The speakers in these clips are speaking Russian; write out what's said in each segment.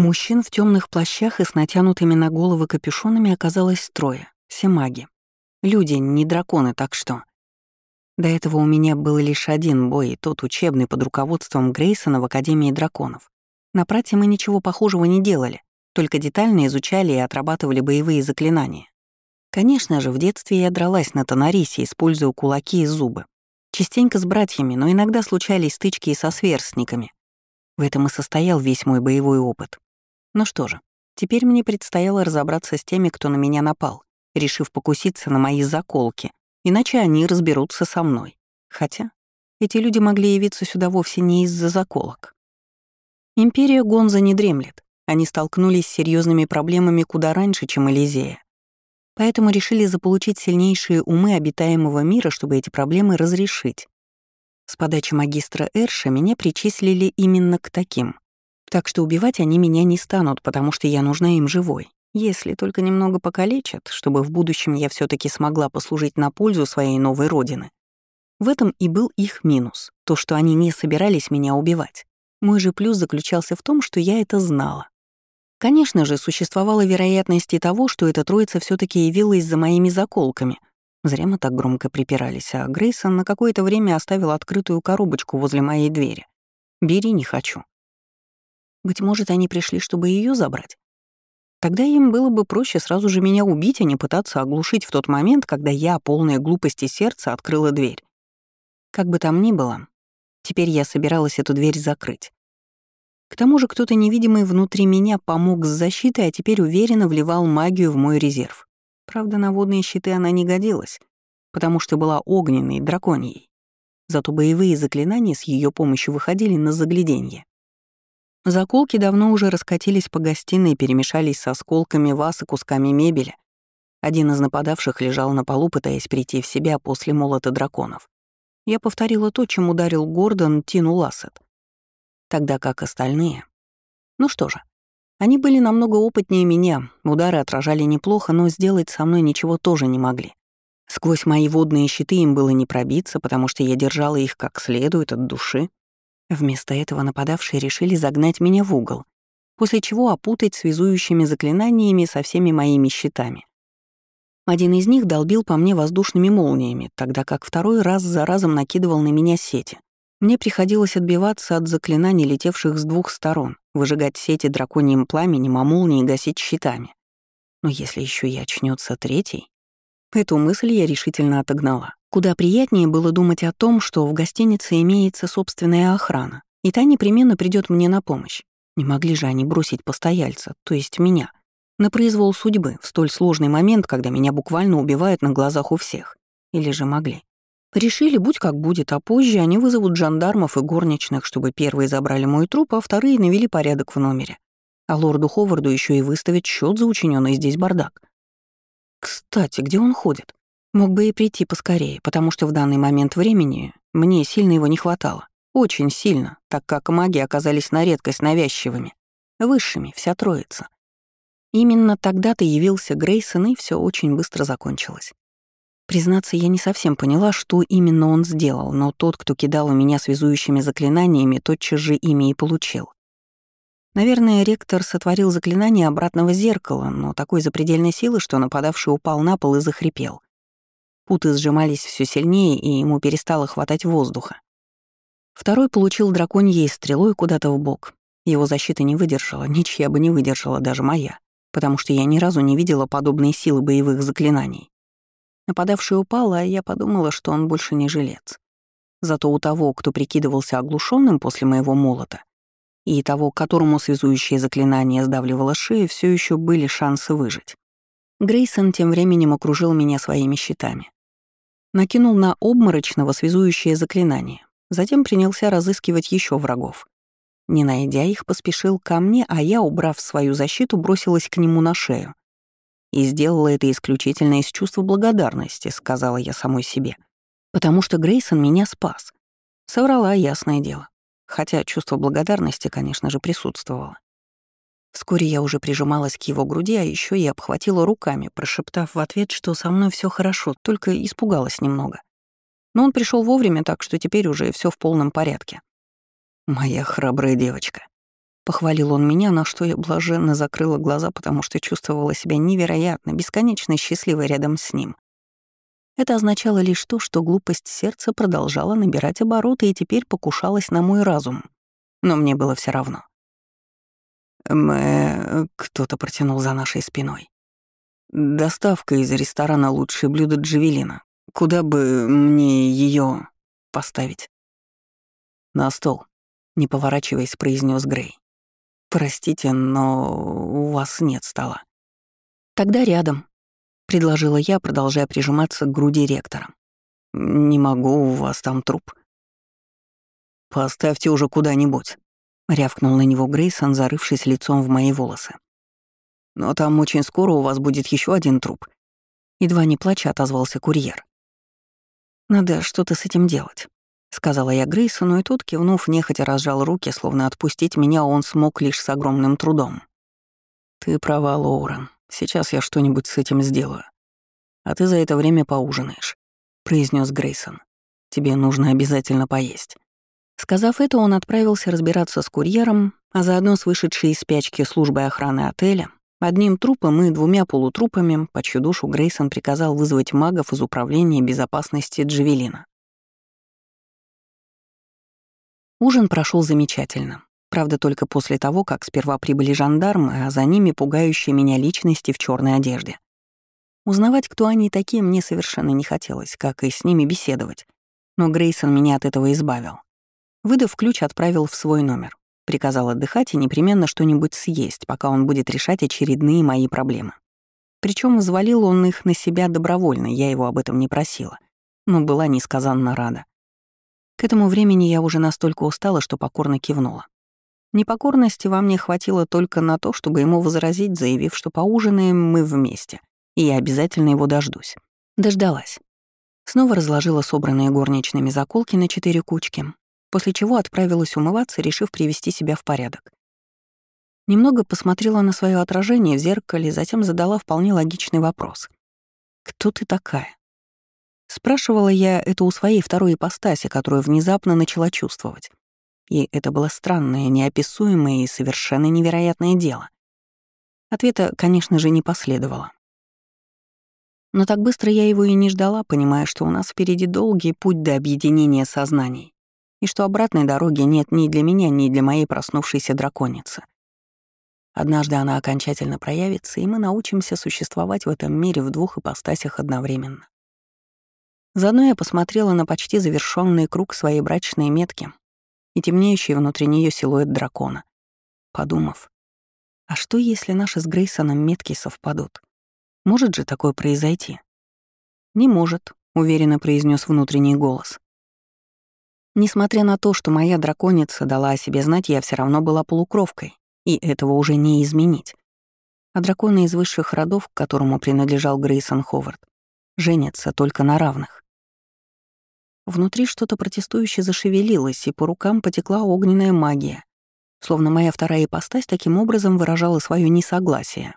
Мужчин в темных плащах и с натянутыми на головы капюшонами оказалось трое, все маги. Люди, не драконы, так что... До этого у меня был лишь один бой, тот учебный под руководством Грейсона в Академии драконов. На прате мы ничего похожего не делали, только детально изучали и отрабатывали боевые заклинания. Конечно же, в детстве я дралась на Тонарисе, используя кулаки и зубы. Частенько с братьями, но иногда случались стычки и со сверстниками. В этом и состоял весь мой боевой опыт. Ну что же, теперь мне предстояло разобраться с теми, кто на меня напал, решив покуситься на мои заколки, иначе они разберутся со мной. Хотя эти люди могли явиться сюда вовсе не из-за заколок. Империя Гонза не дремлет. Они столкнулись с серьезными проблемами куда раньше, чем Элизея. Поэтому решили заполучить сильнейшие умы обитаемого мира, чтобы эти проблемы разрешить. С подачи магистра Эрша меня причислили именно к таким. Так что убивать они меня не станут, потому что я нужна им живой. Если только немного покалечат, чтобы в будущем я все таки смогла послужить на пользу своей новой родины. В этом и был их минус, то, что они не собирались меня убивать. Мой же плюс заключался в том, что я это знала. Конечно же, существовала вероятность и того, что эта троица все таки явилась за моими заколками — Зря мы так громко припирались, а Грейсон на какое-то время оставил открытую коробочку возле моей двери. «Бери, не хочу». Быть может, они пришли, чтобы ее забрать? Тогда им было бы проще сразу же меня убить, а не пытаться оглушить в тот момент, когда я, полная глупости сердца, открыла дверь. Как бы там ни было, теперь я собиралась эту дверь закрыть. К тому же кто-то невидимый внутри меня помог с защитой, а теперь уверенно вливал магию в мой резерв. Правда, на водные щиты она не годилась, потому что была огненной, драконьей. Зато боевые заклинания с ее помощью выходили на загляденье. Заколки давно уже раскатились по гостиной и перемешались с осколками ваз и кусками мебели. Один из нападавших лежал на полу, пытаясь прийти в себя после молота драконов. Я повторила то, чем ударил Гордон Тину Лассет. Тогда как остальные... Ну что же, они были намного опытнее меня, удары отражали неплохо, но сделать со мной ничего тоже не могли. Сквозь мои водные щиты им было не пробиться, потому что я держала их как следует от души. Вместо этого нападавшие решили загнать меня в угол, после чего опутать связующими заклинаниями со всеми моими щитами. Один из них долбил по мне воздушными молниями, тогда как второй раз за разом накидывал на меня сети. Мне приходилось отбиваться от заклинаний, летевших с двух сторон, выжигать сети драконьим пламенем, а молнии гасить щитами. Но если еще и очнется третий... Эту мысль я решительно отогнала. Куда приятнее было думать о том, что в гостинице имеется собственная охрана, и та непременно придет мне на помощь. Не могли же они бросить постояльца, то есть меня, на произвол судьбы в столь сложный момент, когда меня буквально убивают на глазах у всех. Или же могли. Решили, будь как будет, а позже они вызовут жандармов и горничных, чтобы первые забрали мой труп, а вторые навели порядок в номере. А лорду Ховарду еще и выставят счет за учиненный здесь бардак. Кстати, где он ходит? Мог бы и прийти поскорее, потому что в данный момент времени мне сильно его не хватало. Очень сильно, так как маги оказались на редкость навязчивыми. Высшими, вся троица. Именно тогда-то явился Грейсон, и все очень быстро закончилось. Признаться, я не совсем поняла, что именно он сделал, но тот, кто кидал у меня связующими заклинаниями, тотчас же ими и получил. Наверное, ректор сотворил заклинание обратного зеркала, но такой запредельной силы, что нападавший упал на пол и захрипел. Путы сжимались все сильнее, и ему перестало хватать воздуха. Второй получил драконьей стрелой куда-то в бок. Его защита не выдержала, ничья бы не выдержала, даже моя, потому что я ни разу не видела подобной силы боевых заклинаний. Нападавший упал, а я подумала, что он больше не жилец. Зато у того, кто прикидывался оглушенным после моего молота, и того, которому связующее заклинание сдавливало шею, все еще были шансы выжить. Грейсон тем временем окружил меня своими щитами. Накинул на обморочного связующее заклинание, затем принялся разыскивать еще врагов. Не найдя их, поспешил ко мне, а я, убрав свою защиту, бросилась к нему на шею. И сделала это исключительно из чувства благодарности, сказала я самой себе. Потому что Грейсон меня спас. Соврала, ясное дело. Хотя чувство благодарности, конечно же, присутствовало. Вскоре я уже прижималась к его груди, а еще и обхватила руками, прошептав в ответ, что со мной все хорошо, только испугалась немного. Но он пришел вовремя, так что теперь уже все в полном порядке. Моя храбрая девочка. Похвалил он меня, на что я блаженно закрыла глаза, потому что чувствовала себя невероятно, бесконечно счастливой рядом с ним. Это означало лишь то, что глупость сердца продолжала набирать обороты и теперь покушалась на мой разум. Но мне было все равно. «Мы...» — кто-то протянул за нашей спиной. «Доставка из ресторана «Лучшее блюдо Джавелина». Куда бы мне ее поставить?» «На стол», — не поворачиваясь, произнес Грей. «Простите, но у вас нет стола». «Тогда рядом», — предложила я, продолжая прижиматься к груди ректора. «Не могу, у вас там труп». «Поставьте уже куда-нибудь», — рявкнул на него Грейсон, зарывшись лицом в мои волосы. «Но там очень скоро у вас будет еще один труп». Едва не плача отозвался курьер. «Надо что-то с этим делать», — сказала я Грейсону, и тот, кивнув, нехотя разжал руки, словно отпустить меня он смог лишь с огромным трудом. «Ты права, Лоурен. Сейчас я что-нибудь с этим сделаю. А ты за это время поужинаешь», — произнес Грейсон. «Тебе нужно обязательно поесть». Сказав это, он отправился разбираться с курьером, а заодно с вышедшей из спячки службой охраны отеля. Одним трупом и двумя полутрупами, по чью душу Грейсон приказал вызвать магов из Управления безопасности Джавелина. Ужин прошел замечательно. Правда, только после того, как сперва прибыли жандармы, а за ними пугающие меня личности в черной одежде. Узнавать, кто они такие, мне совершенно не хотелось, как и с ними беседовать. Но Грейсон меня от этого избавил. Выдав ключ, отправил в свой номер. Приказал отдыхать и непременно что-нибудь съесть, пока он будет решать очередные мои проблемы. Причем взвалил он их на себя добровольно, я его об этом не просила, но была несказанно рада. К этому времени я уже настолько устала, что покорно кивнула. Непокорности во мне хватило только на то, чтобы ему возразить, заявив, что поужинаем мы вместе, и я обязательно его дождусь. Дождалась. Снова разложила собранные горничными заколки на четыре кучки, после чего отправилась умываться, решив привести себя в порядок. Немного посмотрела на свое отражение в зеркале, затем задала вполне логичный вопрос. «Кто ты такая?» Спрашивала я это у своей второй ипостаси, которую внезапно начала чувствовать. И это было странное, неописуемое и совершенно невероятное дело. Ответа, конечно же, не последовало. Но так быстро я его и не ждала, понимая, что у нас впереди долгий путь до объединения сознаний, и что обратной дороги нет ни для меня, ни для моей проснувшейся драконицы. Однажды она окончательно проявится, и мы научимся существовать в этом мире в двух ипостасях одновременно. Заодно я посмотрела на почти завершенный круг своей брачной метки и темнеющий внутри нее силуэт дракона, подумав, а что, если наши с Грейсоном метки совпадут? Может же такое произойти? Не может, уверенно произнес внутренний голос. Несмотря на то, что моя драконица дала о себе знать, я все равно была полукровкой, и этого уже не изменить. А драконы из высших родов, к которому принадлежал Грейсон Ховард, женятся только на равных. Внутри что-то протестующе зашевелилось, и по рукам потекла огненная магия, словно моя вторая ипостась таким образом выражала свое несогласие.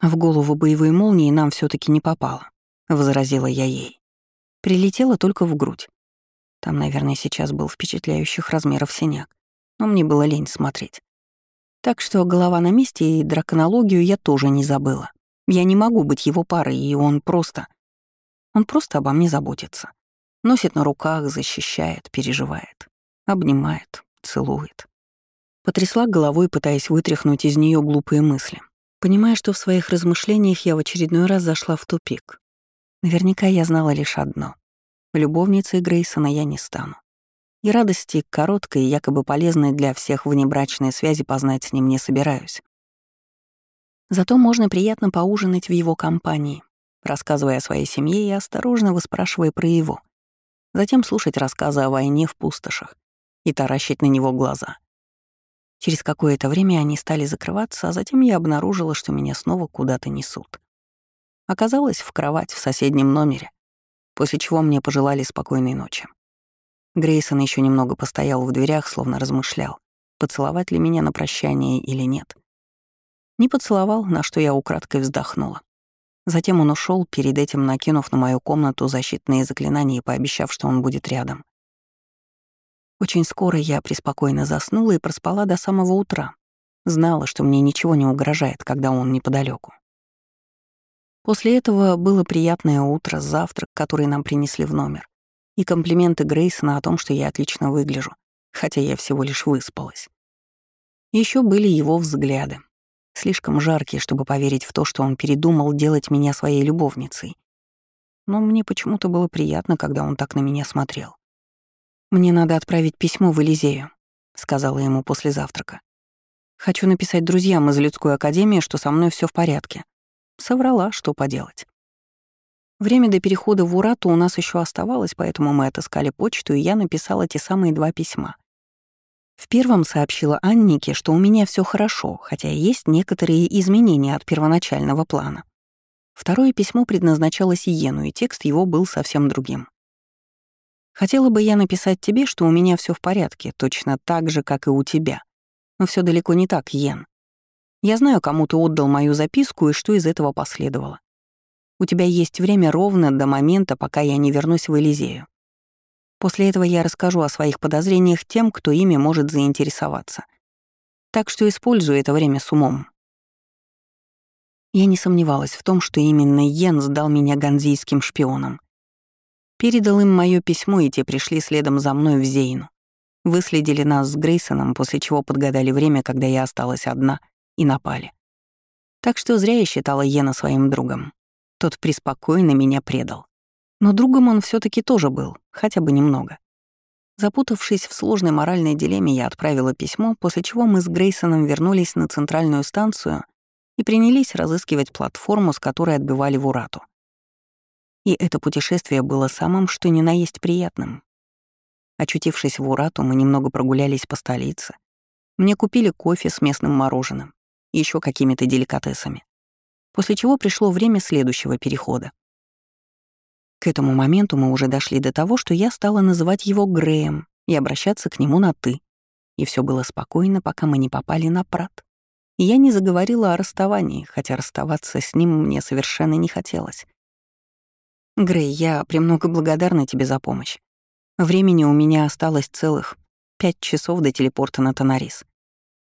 «В голову боевой молнии нам все таки не попало», — возразила я ей. Прилетела только в грудь. Там, наверное, сейчас был впечатляющих размеров синяк, но мне было лень смотреть. Так что голова на месте, и драконологию я тоже не забыла. Я не могу быть его парой, и он просто... Он просто обо мне заботится. Носит на руках, защищает, переживает. Обнимает, целует. Потрясла головой, пытаясь вытряхнуть из нее глупые мысли. Понимая, что в своих размышлениях я в очередной раз зашла в тупик. Наверняка я знала лишь одно. Любовницей Грейсона я не стану. И радости короткой и якобы полезной для всех внебрачной связи познать с ним не собираюсь. Зато можно приятно поужинать в его компании, рассказывая о своей семье и осторожно выспрашивая про его. Затем слушать рассказы о войне в пустошах и таращить на него глаза. Через какое-то время они стали закрываться, а затем я обнаружила, что меня снова куда-то несут. Оказалось, в кровать в соседнем номере, после чего мне пожелали спокойной ночи. Грейсон еще немного постоял в дверях, словно размышлял, поцеловать ли меня на прощание или нет. Не поцеловал, на что я украдкой вздохнула. Затем он ушел, перед этим накинув на мою комнату защитные заклинания и пообещав, что он будет рядом. Очень скоро я преспокойно заснула и проспала до самого утра. Знала, что мне ничего не угрожает, когда он неподалеку. После этого было приятное утро, завтрак, который нам принесли в номер, и комплименты Грейсона о том, что я отлично выгляжу, хотя я всего лишь выспалась. Еще были его взгляды, слишком жаркие, чтобы поверить в то, что он передумал делать меня своей любовницей. Но мне почему-то было приятно, когда он так на меня смотрел. «Мне надо отправить письмо в Элизею», — сказала ему после завтрака. «Хочу написать друзьям из людской академии, что со мной все в порядке». Соврала, что поделать. Время до перехода в Урату у нас еще оставалось, поэтому мы отыскали почту, и я написала те самые два письма. В первом сообщила Аннике, что у меня все хорошо, хотя есть некоторые изменения от первоначального плана. Второе письмо предназначалось Иену, и текст его был совсем другим. Хотела бы я написать тебе, что у меня все в порядке, точно так же, как и у тебя. Но все далеко не так, Йен. Я знаю, кому ты отдал мою записку и что из этого последовало. У тебя есть время ровно до момента, пока я не вернусь в Элизею. После этого я расскажу о своих подозрениях тем, кто ими может заинтересоваться. Так что используй это время с умом. Я не сомневалась в том, что именно Йен сдал меня ганзийским шпионам. Передал им мое письмо, и те пришли следом за мной в Зейну. Выследили нас с Грейсоном, после чего подгадали время, когда я осталась одна, и напали. Так что зря я считала Йена своим другом. Тот преспокойно меня предал. Но другом он все таки тоже был, хотя бы немного. Запутавшись в сложной моральной дилемме, я отправила письмо, после чего мы с Грейсоном вернулись на центральную станцию и принялись разыскивать платформу, с которой отбывали в Урату. И это путешествие было самым, что ни на есть приятным. Очутившись в Урату, мы немного прогулялись по столице. Мне купили кофе с местным мороженым еще какими-то деликатесами. После чего пришло время следующего перехода. К этому моменту мы уже дошли до того, что я стала называть его Греем и обращаться к нему на «ты». И все было спокойно, пока мы не попали на Прат. И я не заговорила о расставании, хотя расставаться с ним мне совершенно не хотелось. «Грей, я премного благодарна тебе за помощь. Времени у меня осталось целых пять часов до телепорта на Тонарис.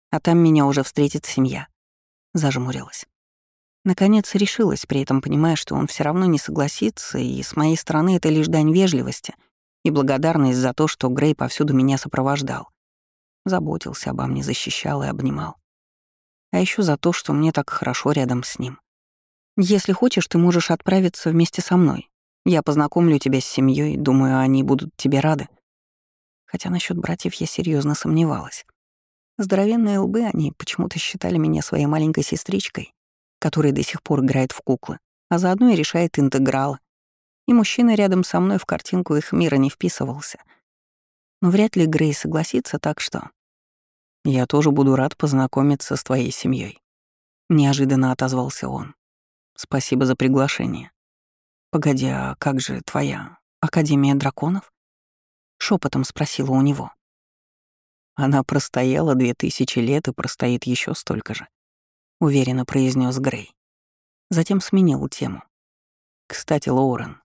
А там меня уже встретит семья». Зажмурилась. Наконец решилась, при этом понимая, что он все равно не согласится, и с моей стороны это лишь дань вежливости и благодарность за то, что Грей повсюду меня сопровождал. Заботился обо мне, защищал и обнимал. А еще за то, что мне так хорошо рядом с ним. Если хочешь, ты можешь отправиться вместе со мной. Я познакомлю тебя с семьей, думаю, они будут тебе рады. Хотя насчет братьев я серьезно сомневалась. Здоровенные лбы они почему-то считали меня своей маленькой сестричкой, который до сих пор играет в куклы, а заодно и решает интегралы. И мужчина рядом со мной в картинку их мира не вписывался. Но вряд ли Грей согласится, так что... «Я тоже буду рад познакомиться с твоей семьей. неожиданно отозвался он. «Спасибо за приглашение. Погоди, а как же твоя Академия драконов?» Шепотом спросила у него. Она простояла две тысячи лет и простоит еще столько же. — уверенно произнес Грей. Затем сменил тему. «Кстати, Лоурен,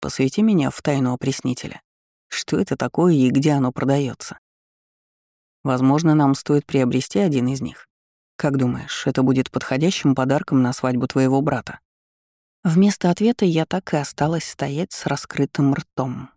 посвяти меня в тайну опреснителя. Что это такое и где оно продается? Возможно, нам стоит приобрести один из них. Как думаешь, это будет подходящим подарком на свадьбу твоего брата?» Вместо ответа я так и осталась стоять с раскрытым ртом.